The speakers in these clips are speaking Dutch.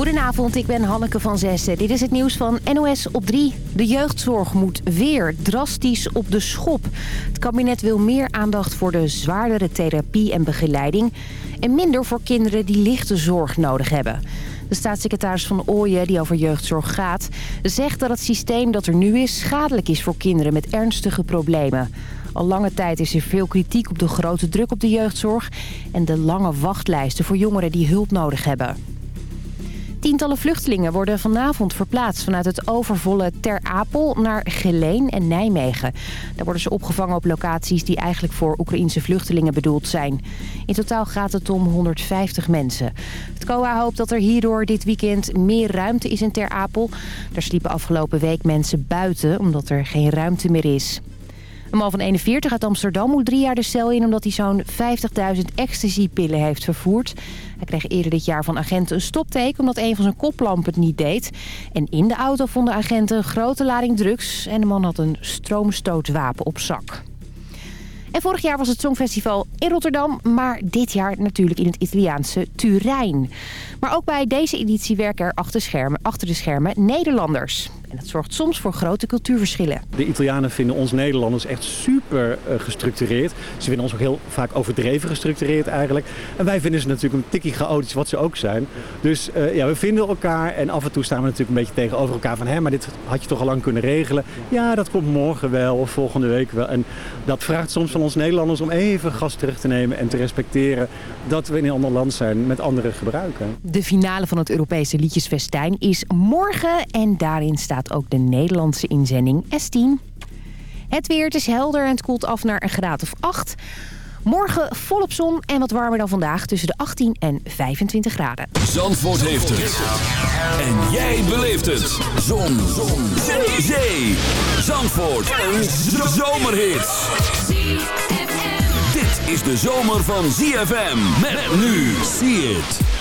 Goedenavond, ik ben Hanneke van Zessen. Dit is het nieuws van NOS op 3. De jeugdzorg moet weer drastisch op de schop. Het kabinet wil meer aandacht voor de zwaardere therapie en begeleiding... en minder voor kinderen die lichte zorg nodig hebben. De staatssecretaris van Ooyen, die over jeugdzorg gaat... zegt dat het systeem dat er nu is schadelijk is voor kinderen met ernstige problemen. Al lange tijd is er veel kritiek op de grote druk op de jeugdzorg... en de lange wachtlijsten voor jongeren die hulp nodig hebben. Tientallen vluchtelingen worden vanavond verplaatst vanuit het overvolle Ter Apel naar Geleen en Nijmegen. Daar worden ze opgevangen op locaties die eigenlijk voor Oekraïnse vluchtelingen bedoeld zijn. In totaal gaat het om 150 mensen. Het COA hoopt dat er hierdoor dit weekend meer ruimte is in Ter Apel. Daar sliepen afgelopen week mensen buiten omdat er geen ruimte meer is. Een man van 41 uit Amsterdam moet drie jaar de cel in... omdat hij zo'n 50.000 ecstasy-pillen heeft vervoerd. Hij kreeg eerder dit jaar van agenten een stopteken... omdat een van zijn koplampen het niet deed. En in de auto vonden agenten een grote lading drugs... en de man had een stroomstootwapen op zak. En vorig jaar was het Songfestival in Rotterdam, maar dit jaar natuurlijk in het Italiaanse Turijn. Maar ook bij deze editie werken er achter, schermen, achter de schermen Nederlanders. En dat zorgt soms voor grote cultuurverschillen. De Italianen vinden ons Nederlanders echt super uh, gestructureerd. Ze vinden ons ook heel vaak overdreven gestructureerd eigenlijk. En wij vinden ze natuurlijk een tikkie chaotisch, wat ze ook zijn. Dus uh, ja, we vinden elkaar en af en toe staan we natuurlijk een beetje tegenover elkaar van... hé, maar dit had je toch al lang kunnen regelen? Ja, dat komt morgen wel of volgende week wel. En dat vraagt soms van ons Nederlanders om even gas terug te nemen en te respecteren... dat we in een ander land zijn met andere gebruiken. De finale van het Europese Liedjesfestijn is morgen en daarin staat ook de Nederlandse inzending S10. Het weer, is helder en het koelt af naar een graad of 8. Morgen volop zon en wat warmer dan vandaag tussen de 18 en 25 graden. Zandvoort heeft het. En jij beleeft het. Zon. zon. Zee. Zee. Zandvoort. Een zomerhit. Dit is de zomer van ZFM. Met nu. See it.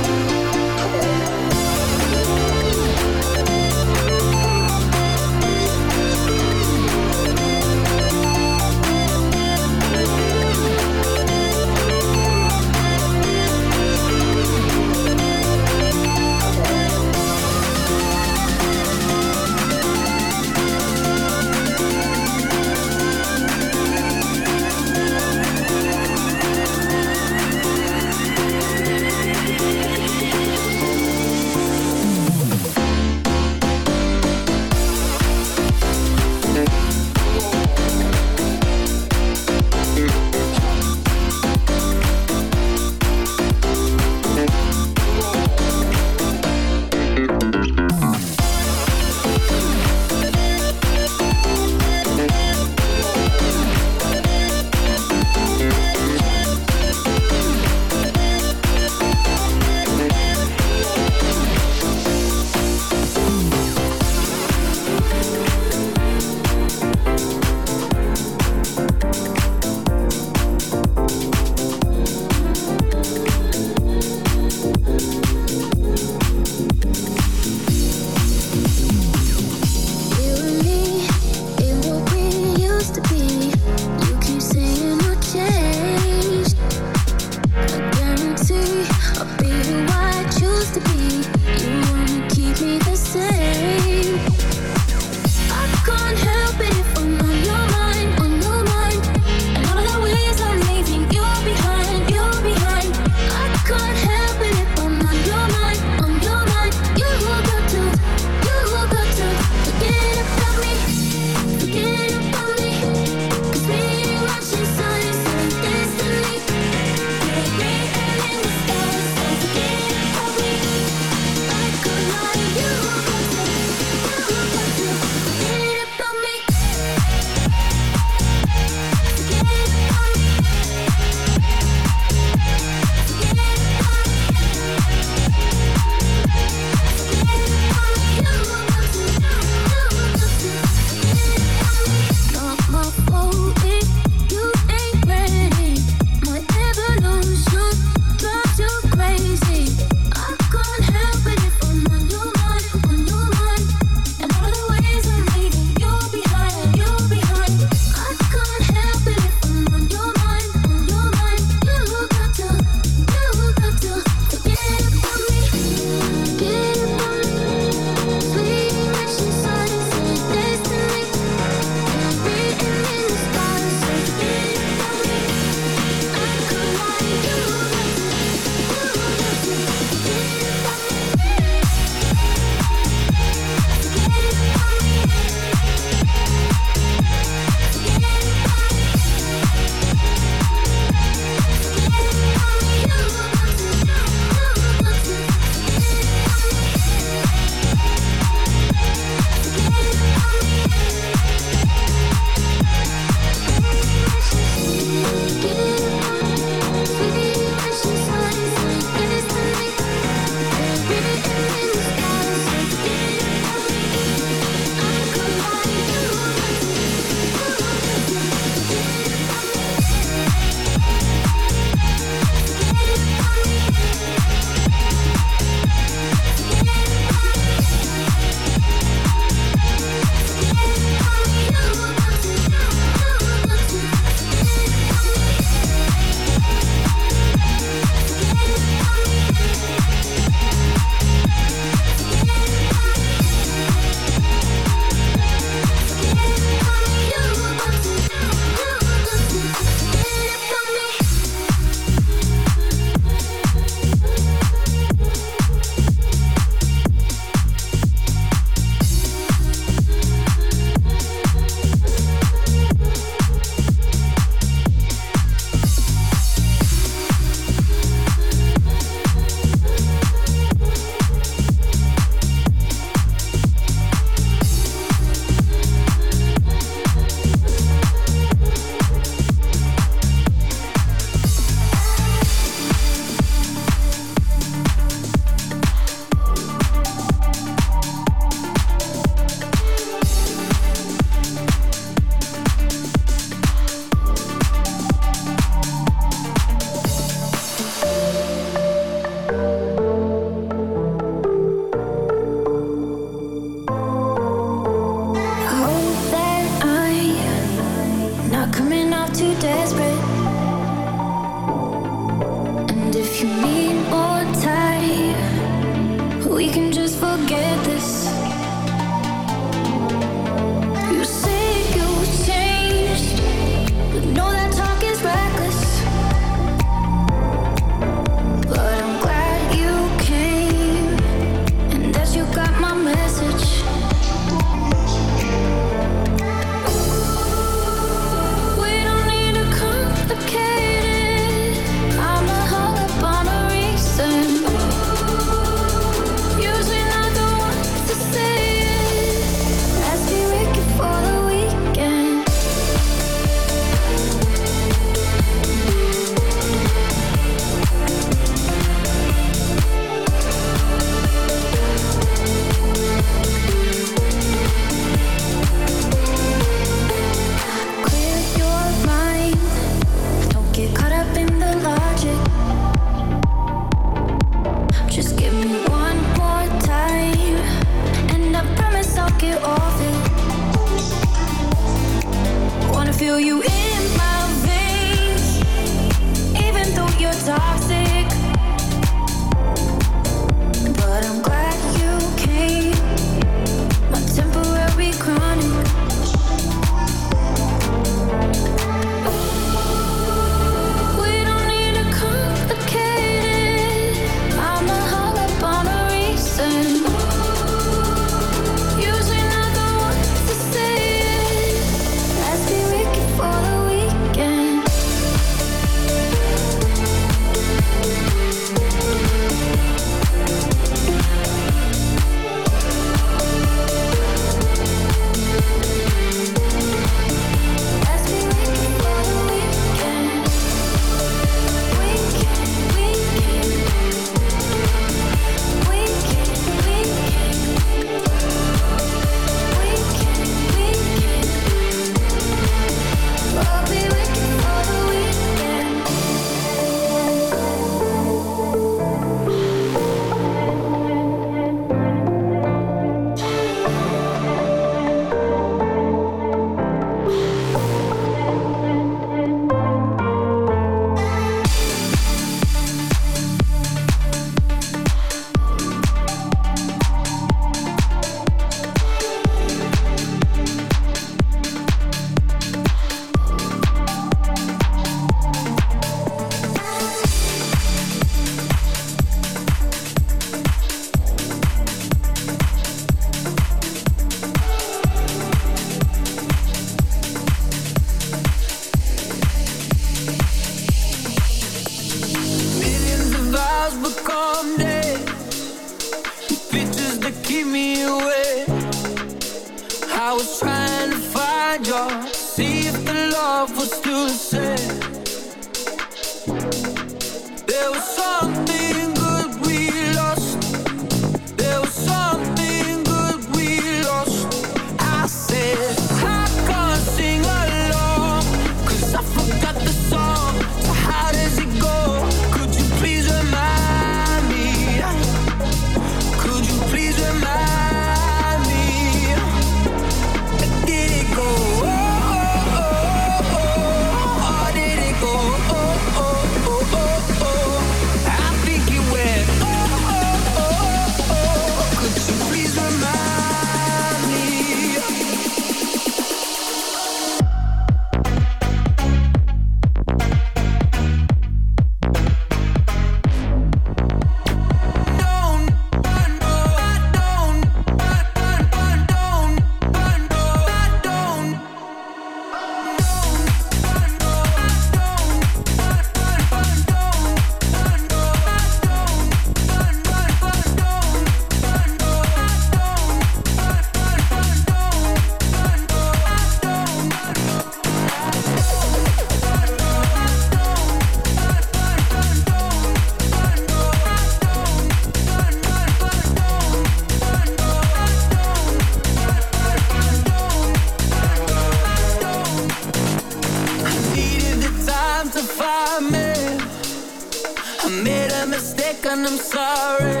and I'm sorry.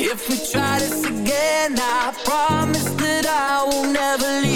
If we try this again, I promise that I will never leave.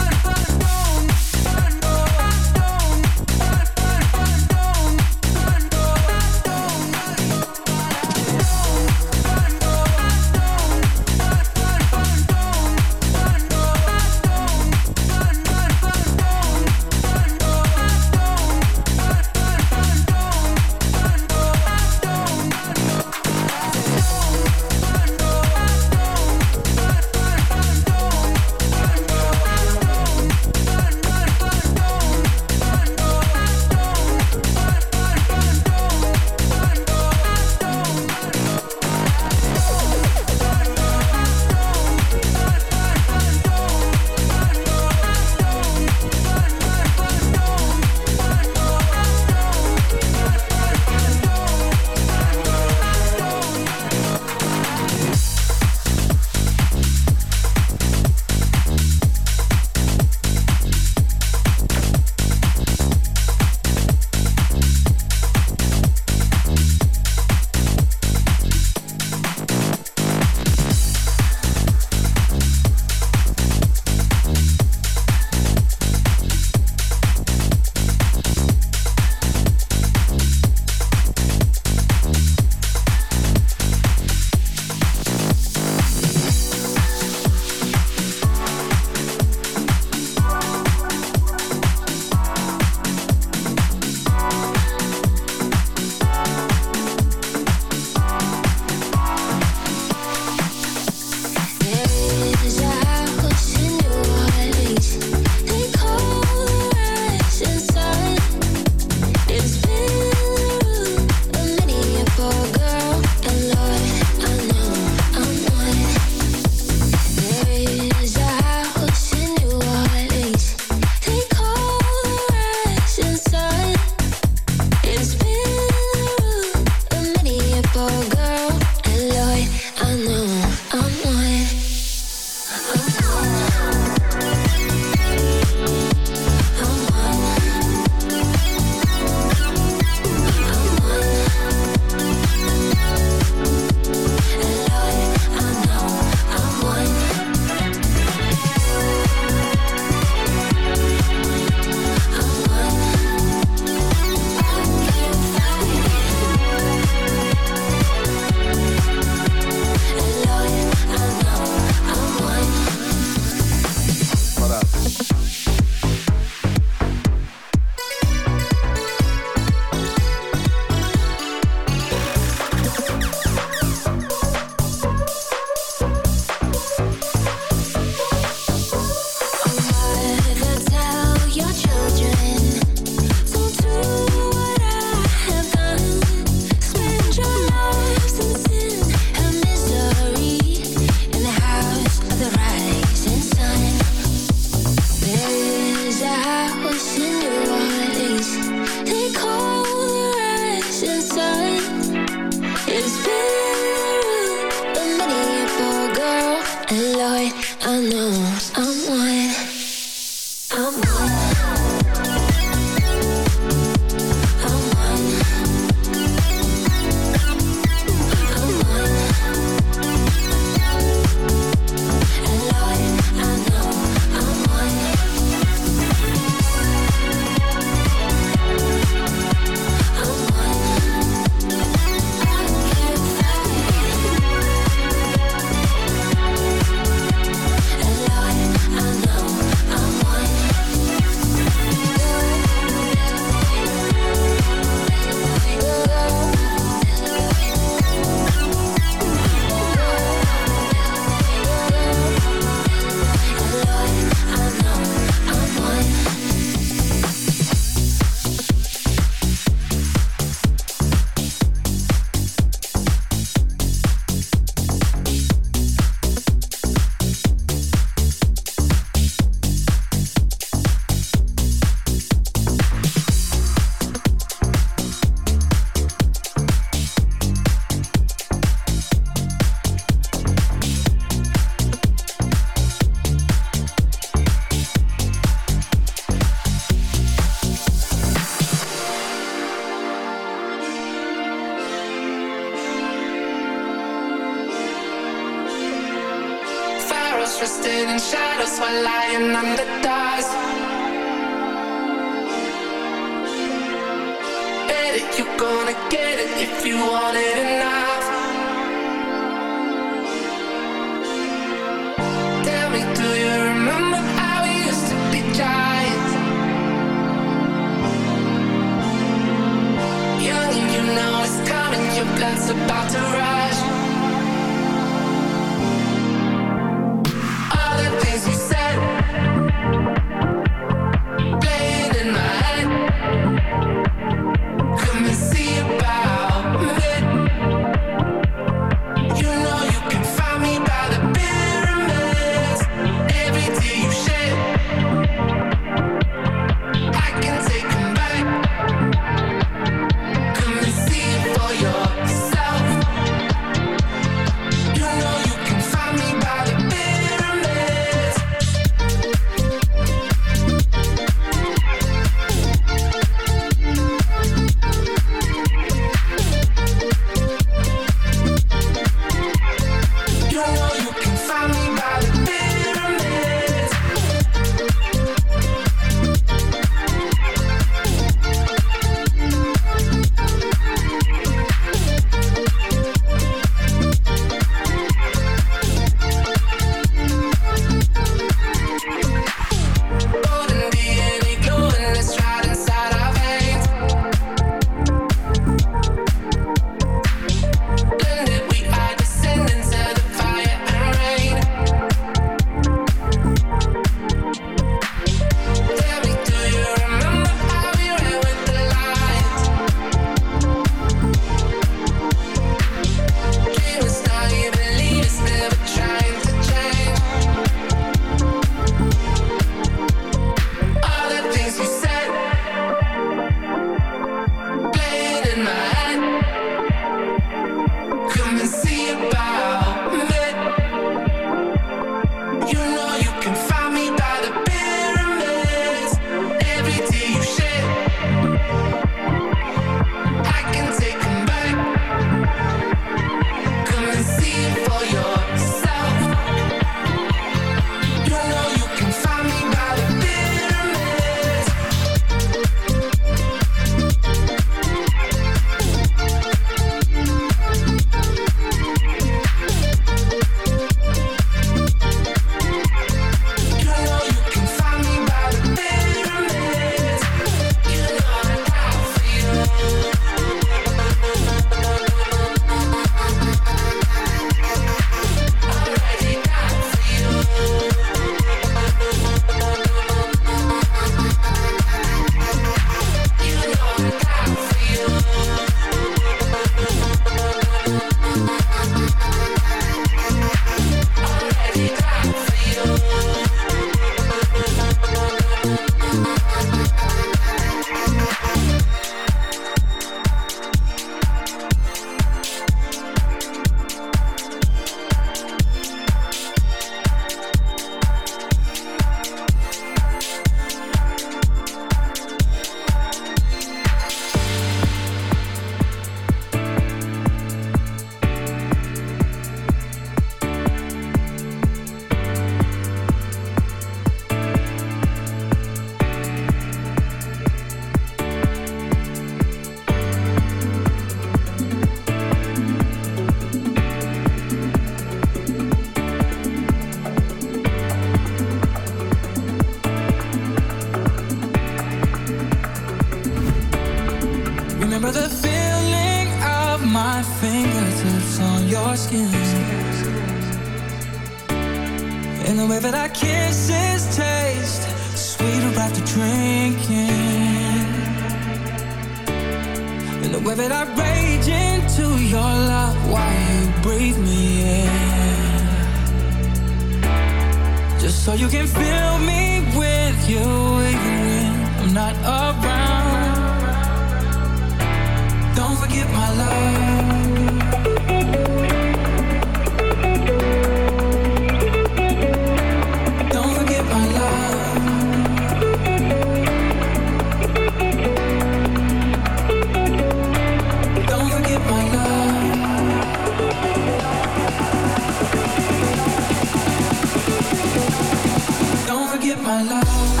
My love.